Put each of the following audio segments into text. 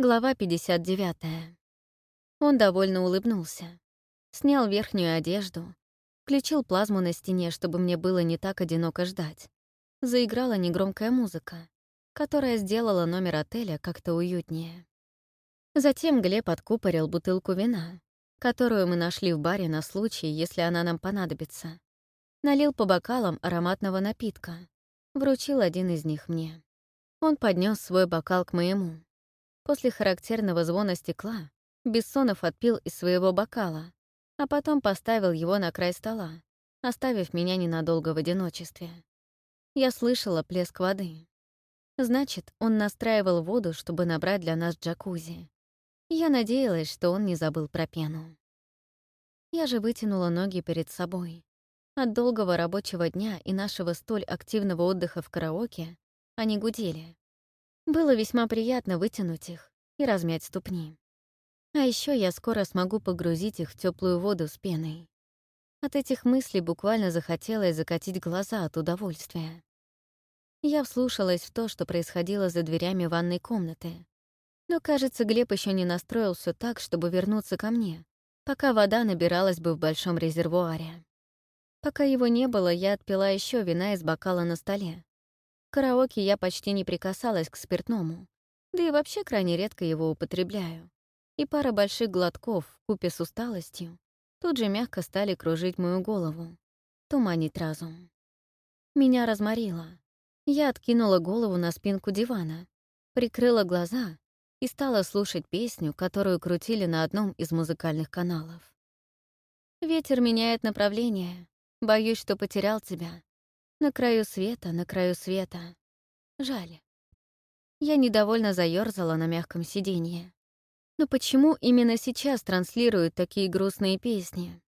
Глава 59. Он довольно улыбнулся. Снял верхнюю одежду, включил плазму на стене, чтобы мне было не так одиноко ждать. Заиграла негромкая музыка, которая сделала номер отеля как-то уютнее. Затем Глеб откупорил бутылку вина, которую мы нашли в баре на случай, если она нам понадобится. Налил по бокалам ароматного напитка, вручил один из них мне. Он поднес свой бокал к моему. После характерного звона стекла Бессонов отпил из своего бокала, а потом поставил его на край стола, оставив меня ненадолго в одиночестве. Я слышала плеск воды. Значит, он настраивал воду, чтобы набрать для нас джакузи. Я надеялась, что он не забыл про пену. Я же вытянула ноги перед собой. От долгого рабочего дня и нашего столь активного отдыха в караоке они гудели. Было весьма приятно вытянуть их и размять ступни. А еще я скоро смогу погрузить их в теплую воду с пеной. От этих мыслей буквально захотелось закатить глаза от удовольствия. Я вслушалась в то, что происходило за дверями ванной комнаты. Но, кажется, Глеб еще не настроился так, чтобы вернуться ко мне, пока вода набиралась бы в большом резервуаре. Пока его не было, я отпила еще вина из бокала на столе, караоке я почти не прикасалась к спиртному, да и вообще крайне редко его употребляю. И пара больших глотков, купе с усталостью, тут же мягко стали кружить мою голову, туманить разум. Меня разморило. Я откинула голову на спинку дивана, прикрыла глаза и стала слушать песню, которую крутили на одном из музыкальных каналов. «Ветер меняет направление. Боюсь, что потерял тебя. На краю света, на краю света. Жаль. Я недовольно заёрзала на мягком сиденье. Но почему именно сейчас транслируют такие грустные песни?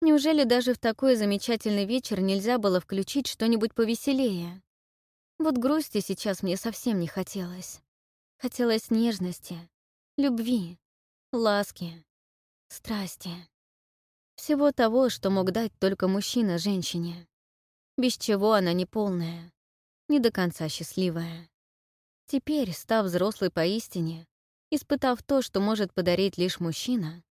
Неужели даже в такой замечательный вечер нельзя было включить что-нибудь повеселее? Вот грусти сейчас мне совсем не хотелось. Хотелось нежности, любви, ласки, страсти. Всего того, что мог дать только мужчина женщине без чего она не полная, не до конца счастливая. Теперь, став взрослой поистине, испытав то, что может подарить лишь мужчина,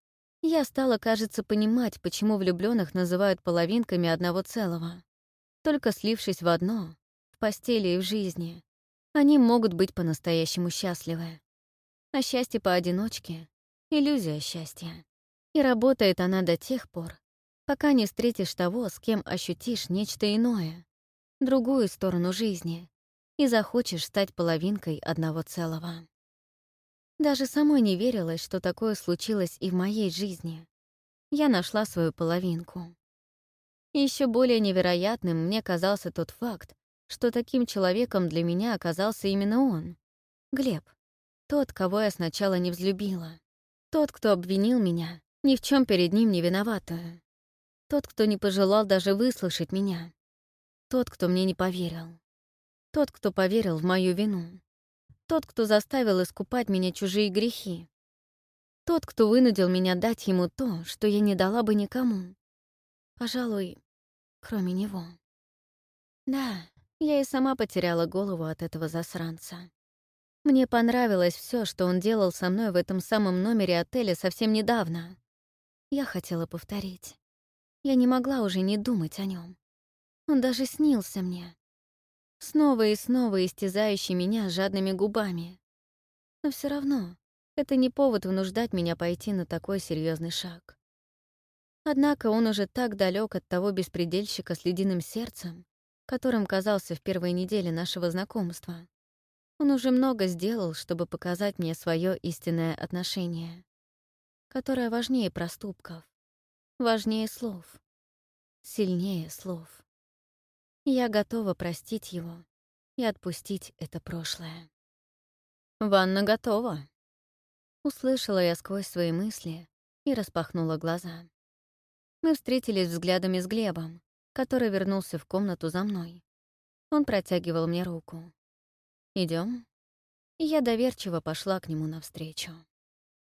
я стала, кажется, понимать, почему влюбленных называют половинками одного целого. Только слившись в одно, в постели и в жизни, они могут быть по-настоящему счастливы. А счастье поодиночке — иллюзия счастья. И работает она до тех пор, пока не встретишь того, с кем ощутишь нечто иное, другую сторону жизни, и захочешь стать половинкой одного целого. Даже самой не верилось, что такое случилось и в моей жизни. Я нашла свою половинку. Еще более невероятным мне казался тот факт, что таким человеком для меня оказался именно он, Глеб, тот, кого я сначала не взлюбила, тот, кто обвинил меня, ни в чем перед ним не виноватую. Тот, кто не пожелал даже выслушать меня. Тот, кто мне не поверил. Тот, кто поверил в мою вину. Тот, кто заставил искупать меня чужие грехи. Тот, кто вынудил меня дать ему то, что я не дала бы никому. Пожалуй, кроме него. Да, я и сама потеряла голову от этого засранца. Мне понравилось все, что он делал со мной в этом самом номере отеля совсем недавно. Я хотела повторить. Я не могла уже не думать о нем. Он даже снился мне. Снова и снова истязающий меня жадными губами. Но все равно это не повод вынуждать меня пойти на такой серьезный шаг. Однако он уже так далек от того беспредельщика с ледяным сердцем, которым казался в первой неделе нашего знакомства. Он уже много сделал, чтобы показать мне свое истинное отношение, которое важнее проступков, важнее слов, сильнее слов. Я готова простить его и отпустить это прошлое. «Ванна готова», — услышала я сквозь свои мысли и распахнула глаза. Мы встретились взглядами с Глебом, который вернулся в комнату за мной. Он протягивал мне руку. Идем. И я доверчиво пошла к нему навстречу.